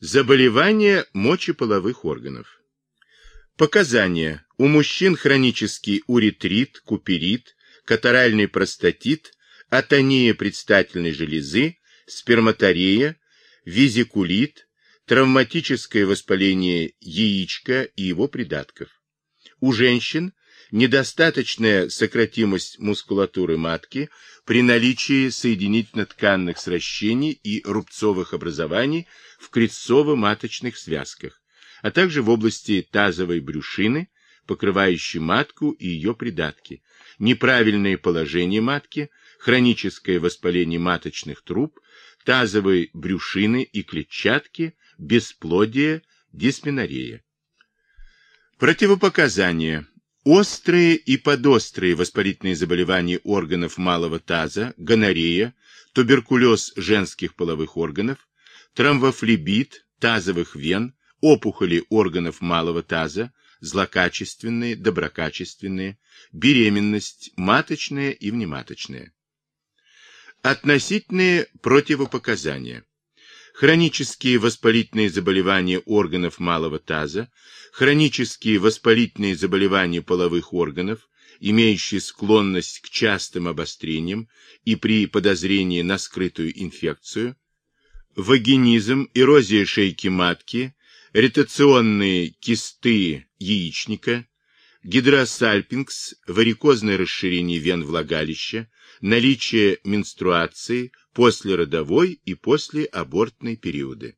Заболевания мочеполовых органов. Показания. У мужчин хронический уретрит, куперит, катаральный простатит, атония предстательной железы, сперматорея, визикулит, травматическое воспаление яичка и его придатков. У женщин недостаточная сократимость мускулатуры матки при наличии соединительно-тканных сращений и рубцовых образований в крестцово-маточных связках, а также в области тазовой брюшины, покрывающей матку и ее придатки, неправильное положение матки, хроническое воспаление маточных труб, тазовой брюшины и клетчатки, бесплодие, дисменорея. Противопоказания. Острые и подострые воспалительные заболевания органов малого таза, гонорея, туберкулез женских половых органов, тромбофлебит тазовых вен, опухоли органов малого таза, злокачественные, доброкачественные, беременность, маточная и внематочная. Относительные противопоказания хронические воспалительные заболевания органов малого таза, хронические воспалительные заболевания половых органов, имеющие склонность к частым обострениям и при подозрении на скрытую инфекцию, вагинизм, эрозия шейки матки, ретационные кисты яичника, гидросальпингс, варикозное расширение вен влагалища, наличие менструации, послеродовой и послеабортной периоды.